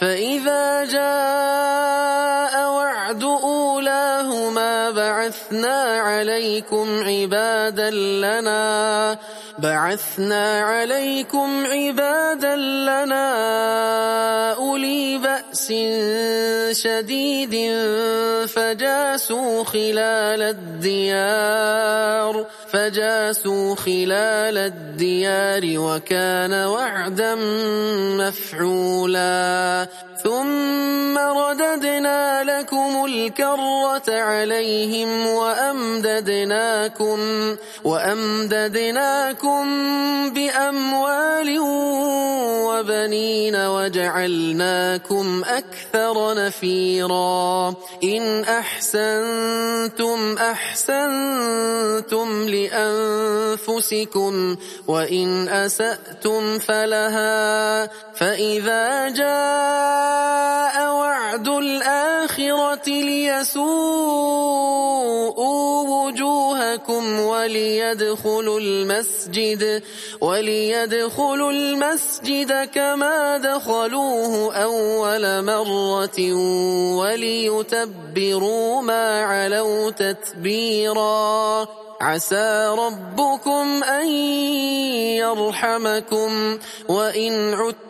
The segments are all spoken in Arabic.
فإذا جاء وعد أولاهما بعثنا عليكم عبادا لنا بعثنا عليكم عبادا لنا أولي بأس شديد فجاسوا خلال الديار فجاسوا خلال الديار وكان وعدا مفعولا. ثم رددنا لكم الكرة عليهم وأمددناكم وأمددناكم بأموال وبنين وجعلناكم أكثر نفيرا. إن أحسنتم أحسنتم لأنفسكم وإن أسأتم فلها فإذا جاء وعد الآخرة ليسوءوا وجوهكم وليدخلوا المسجد وليدخلوا المسجد كما دخلوه أول مرة وليتبروا ما علوا تتبيرا. عسى ربكم أن يرحمكم وإن عدتم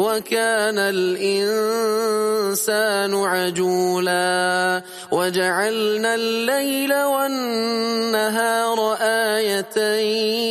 وكان الإنسان عجولا وجعلنا الليل والنهار آيتين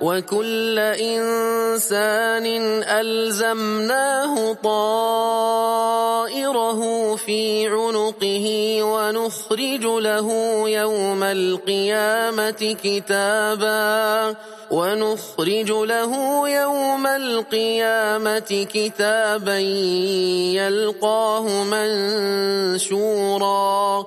وكل إنسان ألزمناه طائره في عنقه ونخرج له يوم القيامة كتابا ونخرج له يوم القيامة كتابا يلقاه منشورا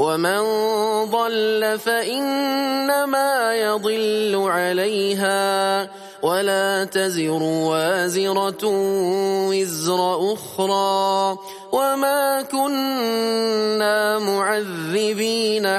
ومن ضل فإنما يضل عليها ولا تزر وازرة وزر أخرى وما كنا معذبين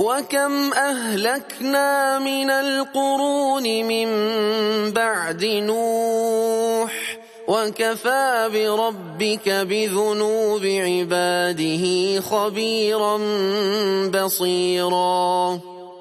وكم أهلكنا من القرون من بعد نوح وكفى بربك بذنوب عباده خبيرا بصيرا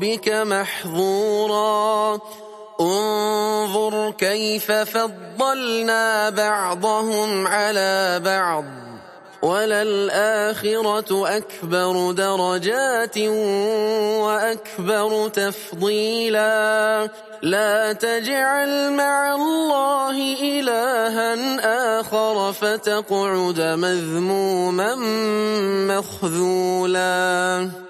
ربك محظورا. انظر كيف فضلنا بعضهم على بعض. وللآخرة أكبر درجات وأكبر تفضيلا. لا تجعل مع الله إلها آخر فتقعد مذموما مخذولا.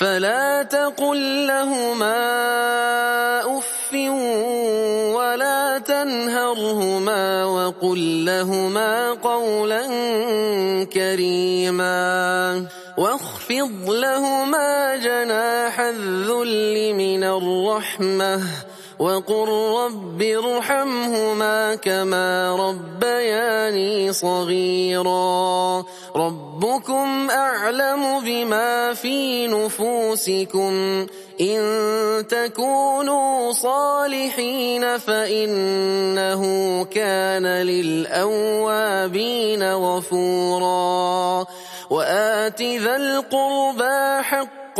فلا تقل لهما أف ولا تنهرهما وقل لهما قولا كريما واخفض لهما جناح الذل من الرحمة وقل رب ارحمهما كما ربياني صغيرا. ربكم أعلم بما في نفوسكم. إن تكونوا صالحين فإنه كان للأوابين غفورا. وآت ذا القربى حق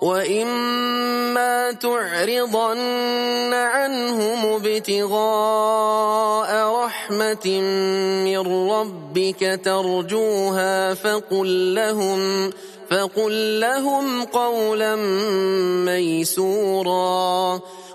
وإما تعرضن عنهم ابتغاء رحمة من ربك ترجوها فقل لهم فقل لهم قولا ميسورا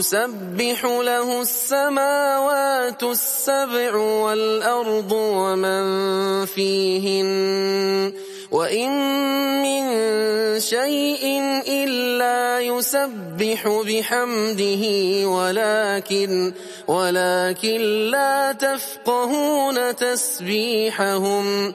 تسبح له السماوات السبع والأرض ومن فيهن وإن من شيء إلا يسبح بحمده ولكن ولكن لا تفقهون تسبيحهم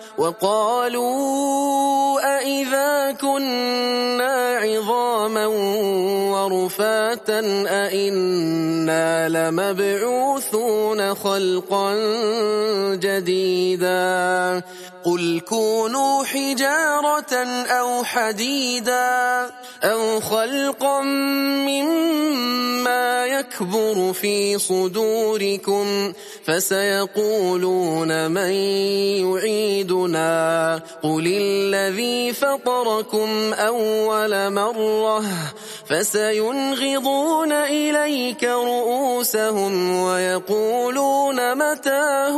وقالوا أئذا كنا عظاما ورفاتا أئنا لمبعوثون خلقا جديدا قل كونوا حجارة أو حديدا أو خلقا مما يكبر في صدوركم فسيقولون من يعيدنا قل الذي فطركم أول مرة فسينغضون إليك رؤوسهم ويقولون متاه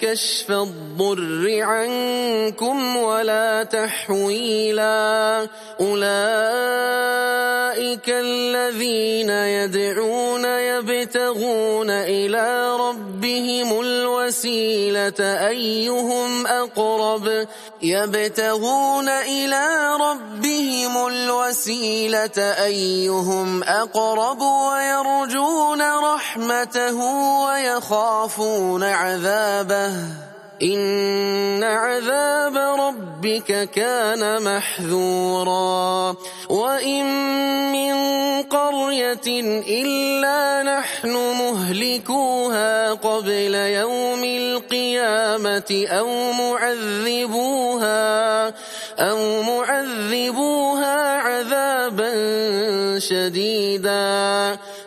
كشف الضر عنكم ولا تحويلا. أولئك الذين يدعون يبتغون إلى ربهم الوسيلة أيهم أقرب؟ يبتغون إلى ربهم الوسيلة أيهم أقرب ويرجون رحمته ويخافون عذابه؟ إن عذاب ربك كان محذورا وإن من قرية إلا نحن مهلكوها قبل يوم القيامة أو معذبوها أو معذبوها عذابا شديدا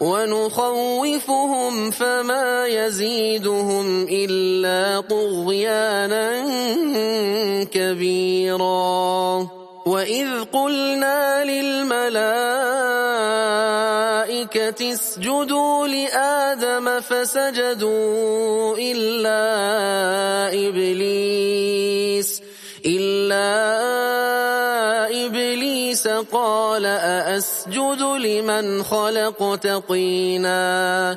ونخوفهم فما يزيدهم إلا طغيانا كبيرا. وإذ قلنا للملائكة اسجدوا لآدم فسجدوا إلا إبليس إلا إبليس قال أأسجد لمن خلقت طينا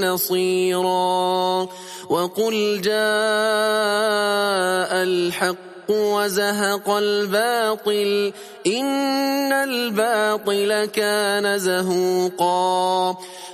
نصيرا وقل جاء الحق وزهق الباطل إن الباطل كان زهوقا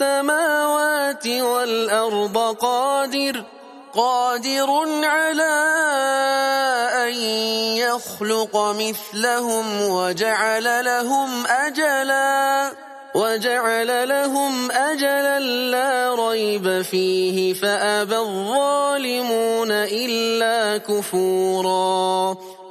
السماوات والأرض قادر قادر على أن يخلق مثلهم وجعل لهم أجلا وجعل لهم أجلا لا ريب فيه فأبى الظالمون إلا كفورا.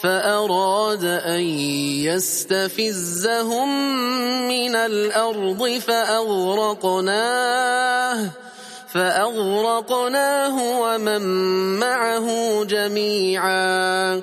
فأراد أن يستفزهم من الأرض فأغرقناه فأغرقناه ومن معه جميعا.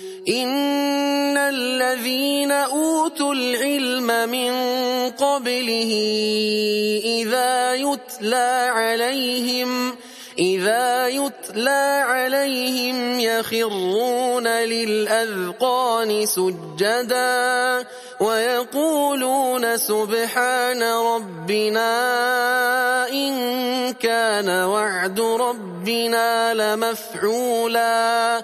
إن الذين أوتوا العلم من قبله إذا يتلى عليهم إذا يتلى عليهم يخرون للأذقان سجدا ويقولون سبحان ربنا إن كان وعد ربنا لمفعولا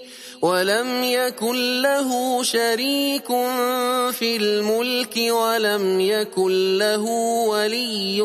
ولم يكن له شريك في الملك ولم يكن له ولي